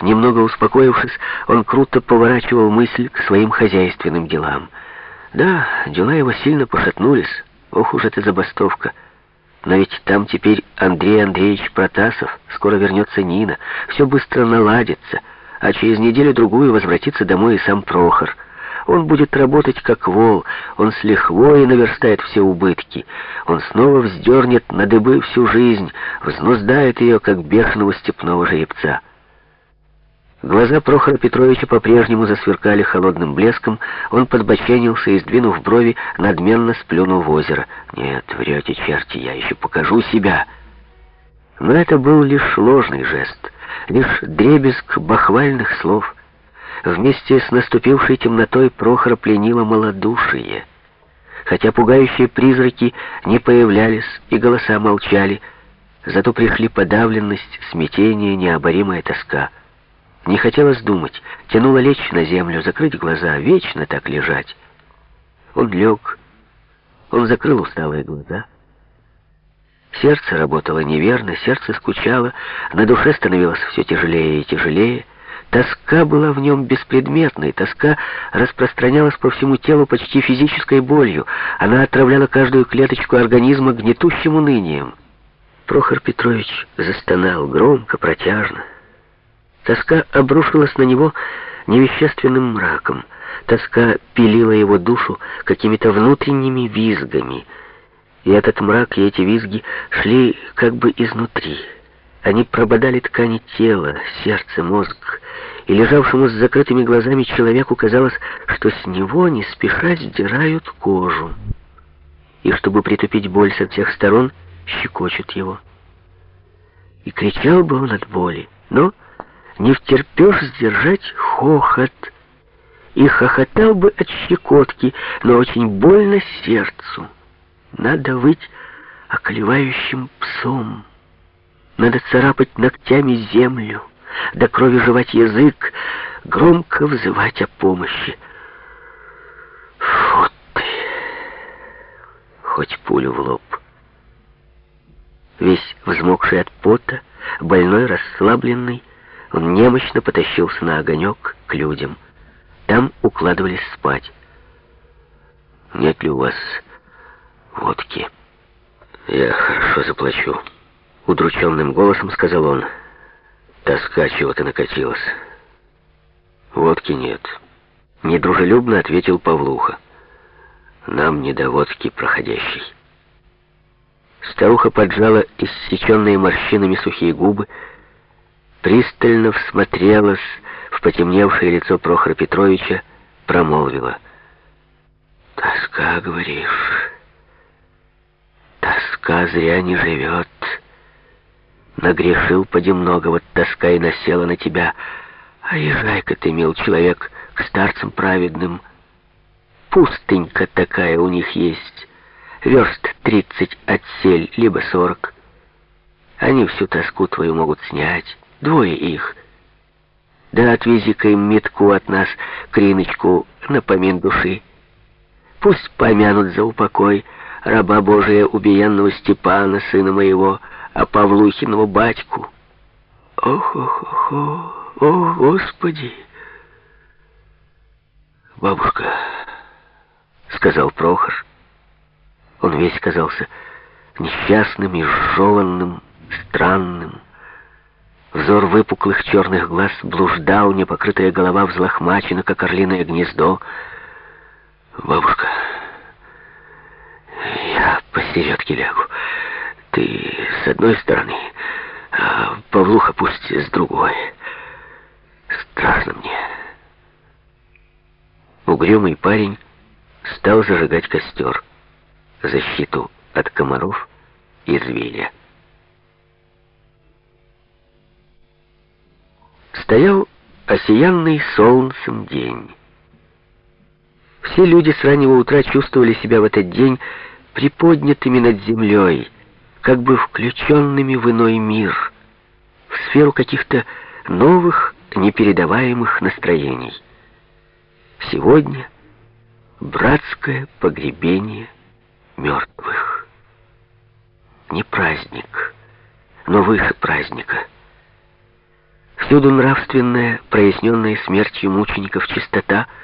Немного успокоившись, он круто поворачивал мысль к своим хозяйственным делам. Да, дела его сильно пошатнулись. Ох уж эта забастовка. Но ведь там теперь Андрей Андреевич Протасов, скоро вернется Нина, все быстро наладится, а через неделю-другую возвратится домой и сам Прохор. Он будет работать как вол, он с лихвой наверстает все убытки. Он снова вздернет на дыбы всю жизнь, взнуздает ее, как бешеного степного жеребца. Глаза Прохора Петровича по-прежнему засверкали холодным блеском. Он подбоченился и, сдвинув брови, надменно сплюнул в озеро. «Нет, врете, черти, я еще покажу себя». Но это был лишь ложный жест, лишь дребезг бахвальных слов. Вместе с наступившей темнотой Прохора пленило малодушие. Хотя пугающие призраки не появлялись и голоса молчали, зато пришли подавленность, смятение, необоримая тоска — не хотелось думать, тянуло лечь на землю, закрыть глаза, вечно так лежать. Он лег, он закрыл усталые глаза. Сердце работало неверно, сердце скучало, на душе становилось все тяжелее и тяжелее. Тоска была в нем беспредметной, тоска распространялась по всему телу почти физической болью. Она отравляла каждую клеточку организма гнетущим унынием. Прохор Петрович застонал громко, протяжно. Тоска обрушилась на него невещественным мраком. Тоска пилила его душу какими-то внутренними визгами. И этот мрак и эти визги шли как бы изнутри. Они прободали ткани тела, сердце, мозг. И лежавшему с закрытыми глазами человеку казалось, что с него не спеша сдирают кожу. И чтобы притупить боль со всех сторон, щекочут его. И кричал бы он от боли, но не втерпешь сдержать хохот. И хохотал бы от щекотки, но очень больно сердцу. Надо выть околевающим псом. Надо царапать ногтями землю, до крови жевать язык, громко взывать о помощи. Фу ты! Хоть пулю в лоб. Весь взмокший от пота, больной, расслабленный, он немощно потащился на огонек к людям. Там укладывались спать. «Нет ли у вас водки?» «Я хорошо заплачу», — удрученным голосом сказал он. «Тоска чего-то накатилась». «Водки нет», — недружелюбно ответил Павлуха. «Нам не до водки проходящей». Старуха поджала иссеченные морщинами сухие губы, пристально всмотрелась в потемневшее лицо Прохора Петровича, промолвила. «Тоска, говоришь? Тоска зря не живет. Нагрешил поди много, вот тоска и насела на тебя. А езжай-ка ты, мил человек, к старцам праведным. Пустынька такая у них есть. Верст тридцать от сель, либо сорок. Они всю тоску твою могут снять». Двое их. Да отвези-ка им метку от нас, криночку, напомин души. Пусть помянут за упокой раба Божия убиенного Степана, сына моего, а Павлухиного батьку. Ох, ох, ох, ох, Господи! Бабушка, сказал Прохор, он весь казался несчастным и сжеванным, странным. Взор выпуклых черных глаз блуждал, непокрытая голова взлохмачена, как орлиное гнездо. «Бабушка, я посередке лягу. Ты с одной стороны, а Павлуха пусть с другой. Страшно мне». Угрюмый парень стал зажигать костер, защиту от комаров и зверя. Стоял осиянный солнцем день. Все люди с раннего утра чувствовали себя в этот день приподнятыми над землей, как бы включенными в иной мир, в сферу каких-то новых, непередаваемых настроений. Сегодня братское погребение мертвых. Не праздник, но выше праздника — Всюду нравственная, проясненная смертью мучеников чистота —